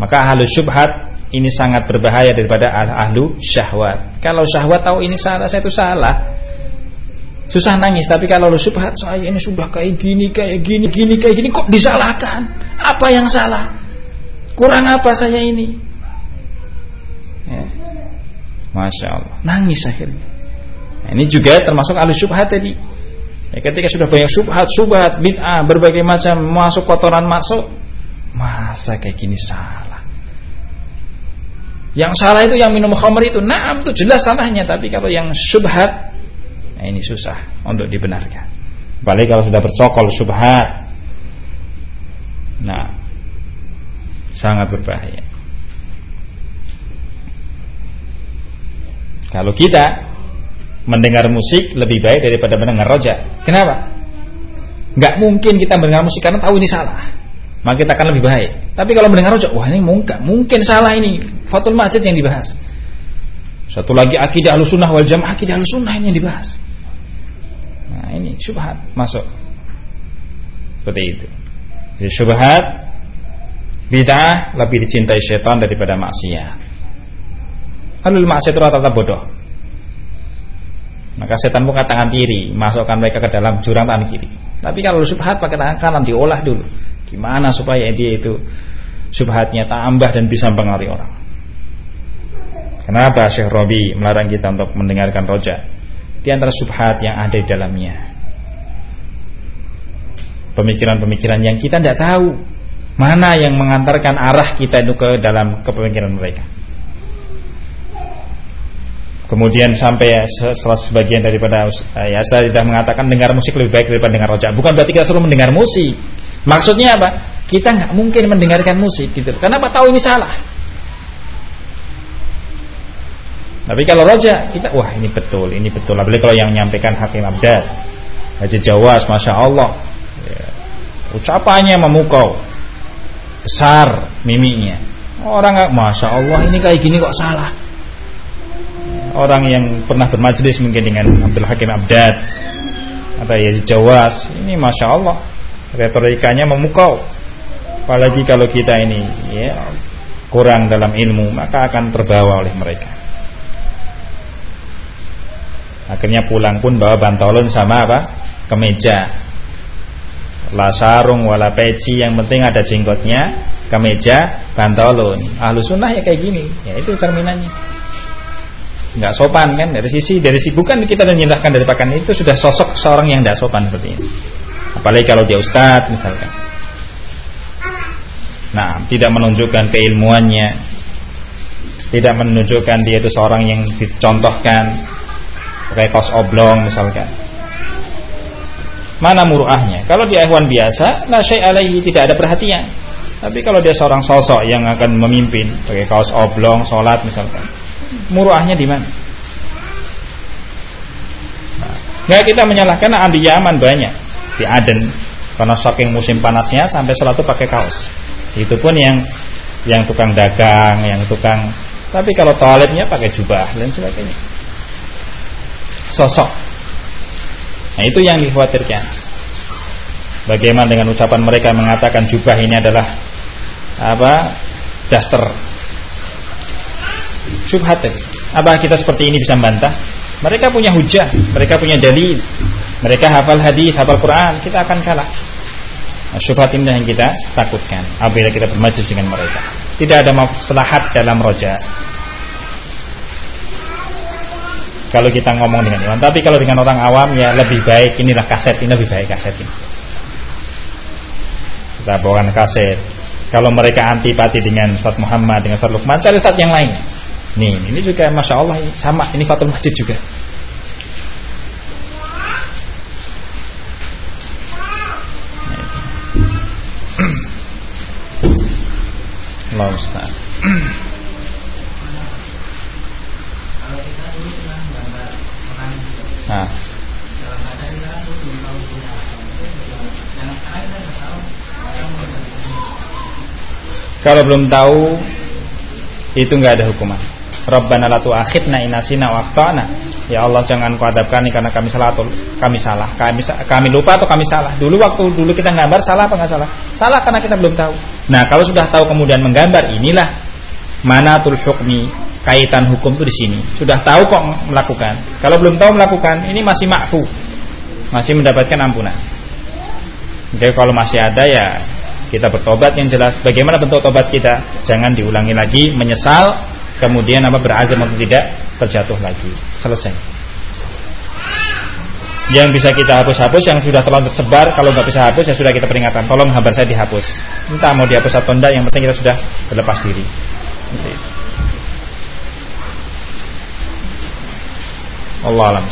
Speaker 1: Maka ahlu syubhat ini sangat berbahaya daripada ahlu syahwat. Kalau syahwat tahu ini salah, saya itu salah. Susah nangis, tapi kalau lu syubhat saya ini sudah kayak gini, kayak gini, gini, kayak gini kok disalahkan? Apa yang salah? Kurang apa saya ini? Ya. Masya Allah. Nangis akhirnya. Nah, Ini juga termasuk ahli syubhat tadi. Ya, Ketika sudah banyak syubhat Syubhat, bid'ah, berbagai macam Masuk kotoran masuk Masa kayak gini salah? Yang salah itu yang minum khamr itu Naam itu jelas salahnya. Tapi kalau yang syubhat nah Ini susah untuk dibenarkan. Balik kalau sudah bercokol syubhat. Nah Sangat berbahaya Kalau kita mendengar musik lebih baik daripada mendengar rojak. Kenapa? Gak mungkin kita mendengar musik karena tahu ini salah. Maka kita akan lebih baik. Tapi kalau mendengar rojak, wah ini mungkin, mungkin salah ini. Fatul Majid yang dibahas. Satu lagi akidah al-sunnah wal jamaah akidah al-sunnah ini yang dibahas. Nah ini syubhat masuk. Seperti itu. Jadi syubhat bid'ah lebih dicintai setan daripada maksiat. Alul maksiat itu rata-rata bodoh. Maka setan buka tangan kiri, masukkan mereka ke dalam jurang tangan kiri. Tapi kalau subhat pakai tangan kanan diolah dulu. Gimana supaya dia itu subhatnya tambah dan bisa mempengaruhi orang. Kenapa Syekh Robi melarang kita untuk mendengarkan roja? Di antara subhat yang ada di dalamnya. Pemikiran-pemikiran yang kita tidak tahu mana yang mengantarkan arah kita itu ke dalam kepemikiran mereka. Kemudian sampai salah sebagian daripada eh, ya saya tidak mengatakan dengar musik lebih baik daripada dengar rojak. Bukan berarti kita suruh mendengar musik. Maksudnya apa? Kita nggak mungkin mendengarkan musik gitu. Karena apa tahu ini salah. Tapi kalau roja kita wah ini betul, ini betul. Apalagi kalau yang menyampaikan Hakim Abdad, Haji Jawas, masya Allah, ya, ucapannya memukau, besar miminya. Orang nggak, masya Allah ini kayak gini kok salah orang yang pernah bermajlis mungkin dengan Abdul Hakim Abdad atau Yazid Jawas. Ini masya Allah retorikanya memukau. Apalagi kalau kita ini ya kurang dalam ilmu maka akan terbawa oleh mereka. Akhirnya pulang pun bawa bantolon sama apa? Kemeja. La sarung wala peci yang penting ada jenggotnya kemeja bantolon ahlu sunnah ya kayak gini. Ya itu cerminannya nggak sopan kan? Dari sisi dari sisi bukan kita dan menyindahkan dari pakaian itu sudah sosok seorang yang tidak sopan seperti ini. Apalagi kalau dia ustadz misalkan. Nah tidak menunjukkan keilmuannya. Tidak menunjukkan dia itu seorang yang dicontohkan. Pakai kaos oblong misalkan. Mana muruahnya kalau dia hewan biasa la syai alaihi tidak ada perhatian. Tapi kalau dia seorang sosok yang akan memimpin pakai kaos oblong sholat misalkan muruahnya di mana? Nah, kita menyalahkan nah, di Yaman banyak di Aden karena saking musim panasnya sampai itu pakai kaos. Itu pun yang yang tukang dagang, yang tukang tapi kalau toiletnya pakai jubah dan sebagainya. Sosok. Nah, itu yang dikhawatirkan. Bagaimana dengan ucapan mereka mengatakan jubah ini adalah apa? daster syubhat tadi. Apa kita seperti ini bisa membantah? Mereka punya hujah, mereka punya dalil, mereka hafal hadis, hafal Quran, kita akan kalah. Nah, syubhat ini yang kita takutkan apabila kita bermajlis dengan mereka. Tidak ada maslahat dalam roja. kalau kita ngomong dengan iwan. Tapi kalau dengan orang awam ya lebih baik inilah kaset ini lebih baik kaset ini. Kita bawakan kaset. Kalau mereka antipati dengan Ustaz Muhammad dengan Ustaz Lukman, cari Ustaz yang lain. Nih, ini juga masya Allah sama. Ini Fatul Masjid juga. Allah Ustaz. Nah. Kalau belum tahu itu nggak ada hukuman. Rabbana la tu'akhidna in nasina Ya Allah jangan kau adab kami karena kami salah atau kami salah. Kami kami lupa atau kami salah. Dulu waktu dulu kita gambar salah apa nggak salah? Salah karena kita belum tahu. Nah, kalau sudah tahu kemudian menggambar inilah manatul hukmi kaitan hukum itu di sini. Sudah tahu kok melakukan. Kalau belum tahu melakukan, ini masih makfu. Masih mendapatkan ampunan. Jadi kalau masih ada ya kita bertobat yang jelas. Bagaimana bentuk tobat kita? Jangan diulangi lagi, menyesal, kemudian apa berazam untuk tidak terjatuh lagi. Selesai. Yang bisa kita hapus-hapus, yang sudah terlalu tersebar, kalau nggak bisa hapus ya sudah kita peringatkan. Tolong kabar saya dihapus. Entah mau dihapus atau tidak, yang penting kita sudah berlepas diri. Allah alam